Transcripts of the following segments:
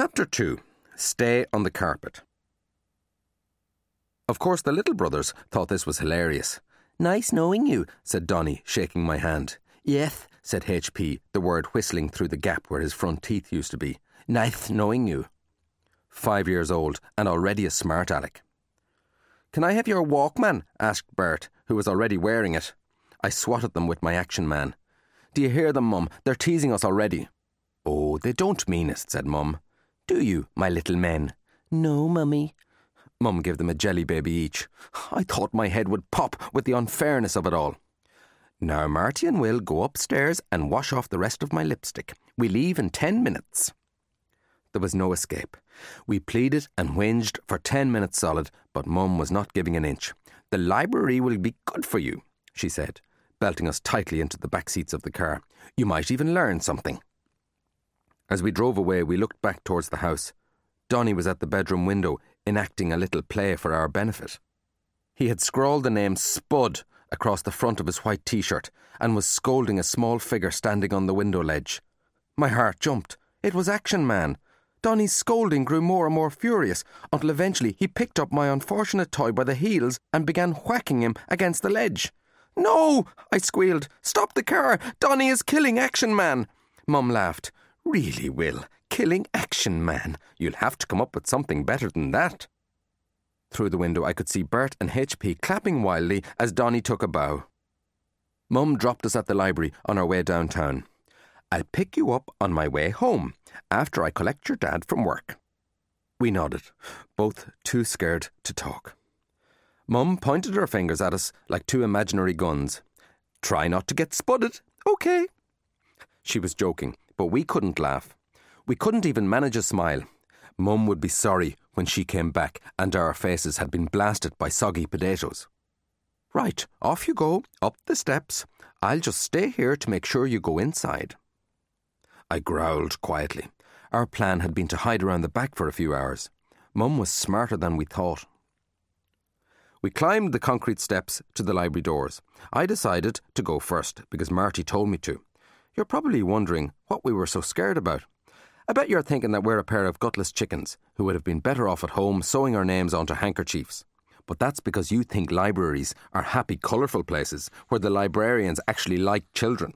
Chapter 2 Stay on the Carpet. Of course, the little brothers thought this was hilarious. Nice knowing you, said Donny, shaking my hand. Yes, said HP, the word whistling through the gap where his front teeth used to be. Nice knowing you. Five years old, and already a smart aleck. Can I have your Walkman? asked Bert, who was already wearing it. I swatted them with my action man. Do you hear them, Mum? They're teasing us already. Oh, they don't mean it, said Mum. Do you, my little men? No, Mummy. Mum gave them a jelly baby each. I thought my head would pop with the unfairness of it all. Now, Marty and Will go upstairs and wash off the rest of my lipstick. We leave in ten minutes. There was no escape. We pleaded and whinged for ten minutes solid, but Mum was not giving an inch. The library will be good for you, she said, belting us tightly into the back seats of the car. You might even learn something. As we drove away, we looked back towards the house. Donny was at the bedroom window, enacting a little play for our benefit. He had scrawled the name Spud across the front of his white t shirt and was scolding a small figure standing on the window ledge. My heart jumped. It was Action Man. Donny's scolding grew more and more furious until eventually he picked up my unfortunate toy by the heels and began whacking him against the ledge. No! I squealed. Stop the car! Donny is killing Action Man! Mum laughed. Really, Will? Killing Action Man? You'll have to come up with something better than that. Through the window, I could see Bert and HP clapping wildly as Donny took a bow. Mum dropped us at the library on our way downtown. I'll pick you up on my way home after I collect your dad from work. We nodded, both too scared to talk. Mum pointed her fingers at us like two imaginary guns. Try not to get spudded, okay? She was joking, but we couldn't laugh. We couldn't even manage a smile. Mum would be sorry when she came back and our faces had been blasted by soggy potatoes. Right, off you go, up the steps. I'll just stay here to make sure you go inside. I growled quietly. Our plan had been to hide around the back for a few hours. Mum was smarter than we thought. We climbed the concrete steps to the library doors. I decided to go first because Marty told me to. You're probably wondering what we were so scared about. I bet you're thinking that we're a pair of gutless chickens who would have been better off at home sewing our names onto handkerchiefs. But that's because you think libraries are happy, colourful places where the librarians actually like children.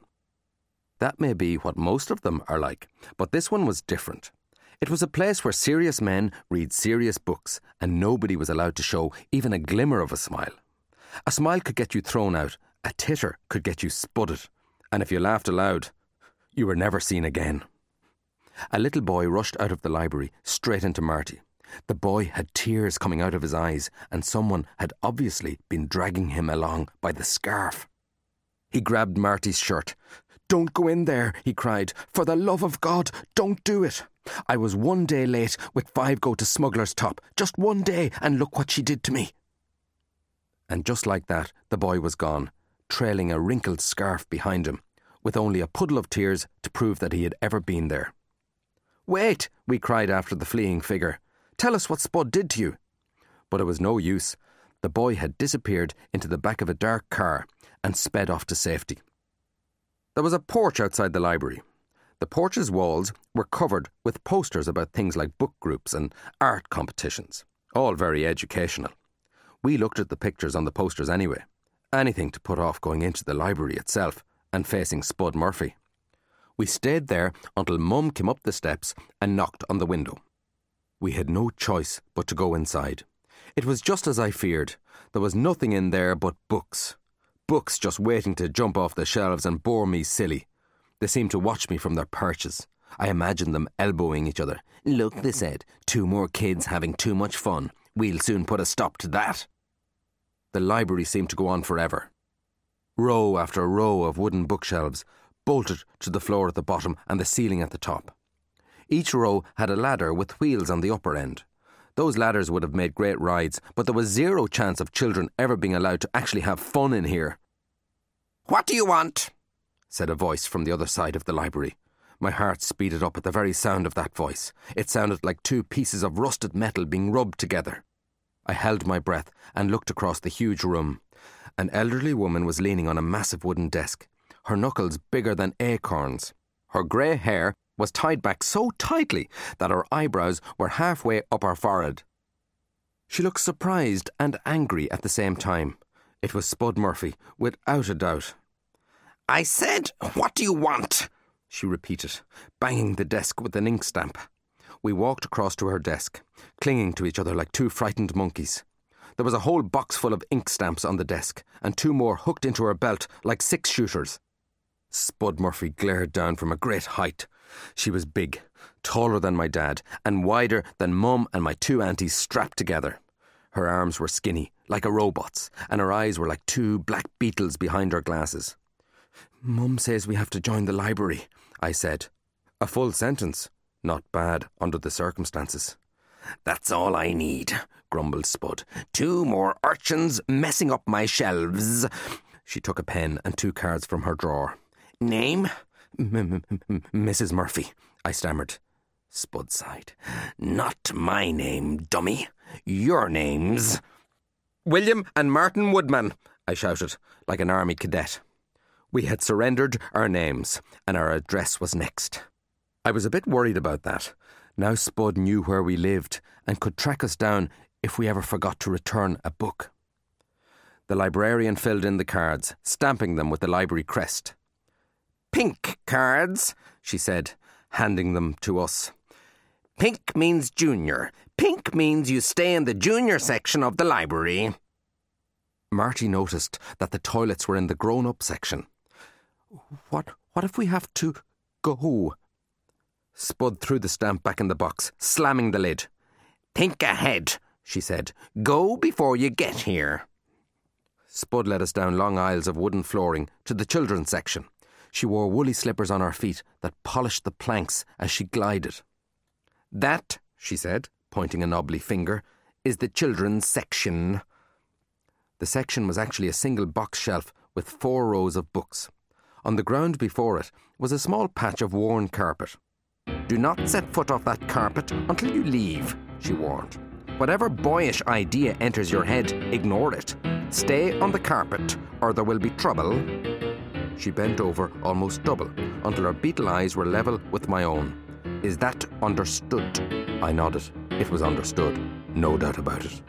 That may be what most of them are like, but this one was different. It was a place where serious men read serious books, and nobody was allowed to show even a glimmer of a smile. A smile could get you thrown out, a titter could get you spudded, and if you laughed aloud, you were never seen again. A little boy rushed out of the library straight into Marty. The boy had tears coming out of his eyes, and someone had obviously been dragging him along by the scarf. He grabbed Marty's shirt, don't go in there, he cried. For the love of God, don't do it. I was one day late with five go to Smuggler's Top. Just one day, and look what she did to me. And just like that, the boy was gone, trailing a wrinkled scarf behind him, with only a puddle of tears to prove that he had ever been there. Wait, we cried after the fleeing figure. Tell us what Spud did to you. But it was no use. The boy had disappeared into the back of a dark car and sped off to safety. There was a porch outside the library. The porch's walls were covered with posters about things like book groups and art competitions, all very educational. We looked at the pictures on the posters anyway. Anything to put off going into the library itself and facing Spud Murphy. We stayed there until Mum came up the steps and knocked on the window. We had no choice but to go inside. It was just as I feared. There was nothing in there but books books just waiting to jump off the shelves and bore me silly. They seemed to watch me from their perches. I imagined them elbowing each other. Look, they said, two more kids having too much fun. We'll soon put a stop to that. The library seemed to go on forever. Row after row of wooden bookshelves, bolted to the floor at the bottom and the ceiling at the top. Each row had a ladder with wheels on the upper end. Those ladders would have made great rides, but there was zero chance of children ever being allowed to actually have fun in here. What do you want? said a voice from the other side of the library. My heart speeded up at the very sound of that voice. It sounded like two pieces of rusted metal being rubbed together. I held my breath and looked across the huge room. An elderly woman was leaning on a massive wooden desk, her knuckles bigger than acorns. Her grey hair was tied back so tightly that her eyebrows were halfway up her forehead. She looked surprised and angry at the same time. It was Spud Murphy, without a doubt. I said, What do you want? she repeated, banging the desk with an ink stamp. We walked across to her desk, clinging to each other like two frightened monkeys. There was a whole box full of ink stamps on the desk, and two more hooked into her belt like six shooters. Spud Murphy glared down from a great height. She was big, taller than my dad, and wider than Mum and my two aunties strapped together. Her arms were skinny, like a robot's, and her eyes were like two black beetles behind her glasses. Mum says we have to join the library, I said. A full sentence. Not bad under the circumstances. That's all I need, grumbled Spud. Two more urchins messing up my shelves. She took a pen and two cards from her drawer. Name? Mrs. Murphy, I stammered. Spud sighed. Not my name, dummy. Your name's. William and Martin Woodman, I shouted, like an army cadet. We had surrendered our names, and our address was next. I was a bit worried about that. Now Spud knew where we lived and could track us down if we ever forgot to return a book. The librarian filled in the cards, stamping them with the library crest. Pink cards, she said, handing them to us. Pink means junior. Pink means you stay in the junior section of the library. Marty noticed that the toilets were in the grown up section. What, what if we have to go? Spud threw the stamp back in the box, slamming the lid. Think ahead, she said. Go before you get here. Spud led us down long aisles of wooden flooring to the children's section. She wore woolly slippers on her feet that polished the planks as she glided. That, she said, pointing a knobbly finger, is the children's section. The section was actually a single box shelf with four rows of books. On the ground before it was a small patch of worn carpet. Do not set foot off that carpet until you leave, she warned. Whatever boyish idea enters your head, ignore it. Stay on the carpet, or there will be trouble. She bent over almost double until her beetle eyes were level with my own. Is that understood? I nodded. It was understood, no doubt about it.